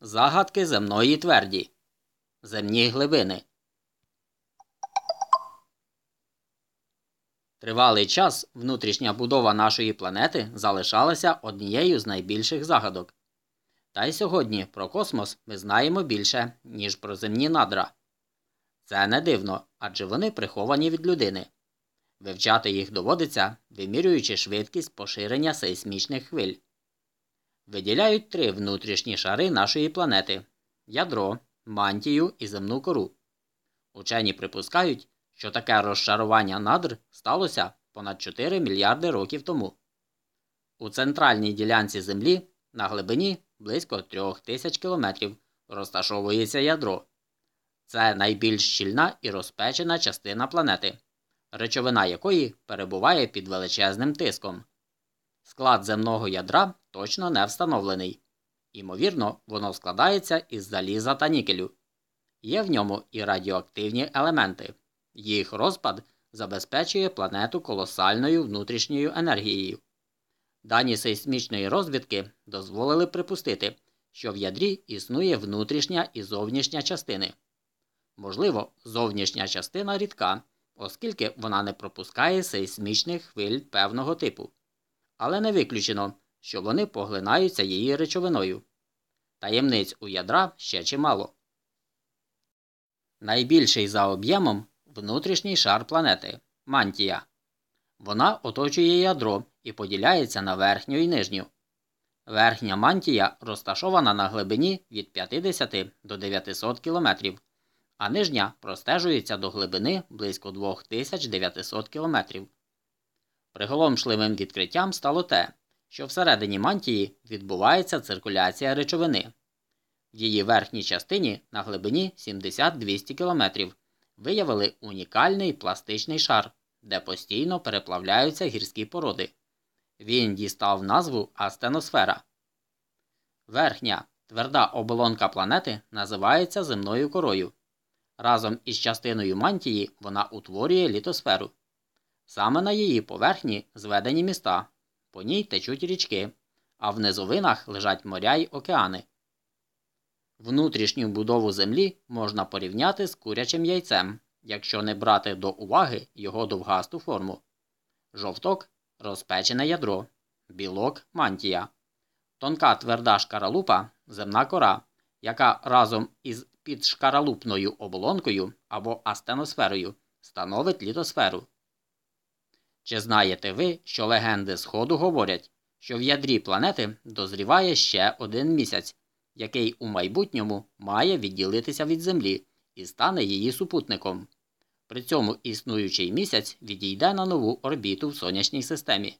Загадки земної тверді. Земні глибини. Тривалий час внутрішня будова нашої планети залишалася однією з найбільших загадок. Та й сьогодні про космос ми знаємо більше, ніж про земні надра. Це не дивно, адже вони приховані від людини. Вивчати їх доводиться, вимірюючи швидкість поширення сейсмічних хвиль. Виділяють три внутрішні шари нашої планети ядро, мантію і земну кору. Учені припускають, що таке розшарування надр сталося понад 4 мільярди років тому. У центральній ділянці Землі на глибині близько 3000 кілометрів розташовується ядро. Це найбільш щільна і розпечена частина планети, речовина якої перебуває під величезним тиском. Склад земного ядра точно не встановлений. Імовірно, воно складається із заліза та нікелю. Є в ньому і радіоактивні елементи. Їх розпад забезпечує планету колосальною внутрішньою енергією. Дані сейсмічної розвідки дозволили припустити, що в ядрі існує внутрішня і зовнішня частини. Можливо, зовнішня частина рідка, оскільки вона не пропускає сейсмічних хвиль певного типу. Але не виключено, що вони поглинаються її речовиною. Таємниць у ядра ще чимало. Найбільший за об'ємом внутрішній шар планети мантія. Вона оточує ядро і поділяється на верхню і нижню. Верхня мантія розташована на глибині від 50 до 900 км, а нижня простежується до глибини близько 2900 км. Приголомшливим відкриттям стало те, що всередині мантії відбувається циркуляція речовини. В її верхній частині на глибині 70-200 км виявили унікальний пластичний шар, де постійно переплавляються гірські породи. Він дістав назву астеносфера. Верхня тверда оболонка планети називається земною корою. Разом із частиною мантії вона утворює літосферу. Саме на її поверхні зведені міста, по ній течуть річки, а в низовинах лежать моря й океани. Внутрішню будову Землі можна порівняти з курячим яйцем, якщо не брати до уваги його довгасту форму. Жовток розпечене ядро, білок мантія, тонка тверда шкаралупа земна кора, яка разом із підшкаралупною оболонкою або астеносферою становить літосферу. Чи знаєте ви, що легенди Сходу говорять, що в ядрі планети дозріває ще один місяць, який у майбутньому має відділитися від Землі і стане її супутником? При цьому існуючий місяць відійде на нову орбіту в сонячній системі.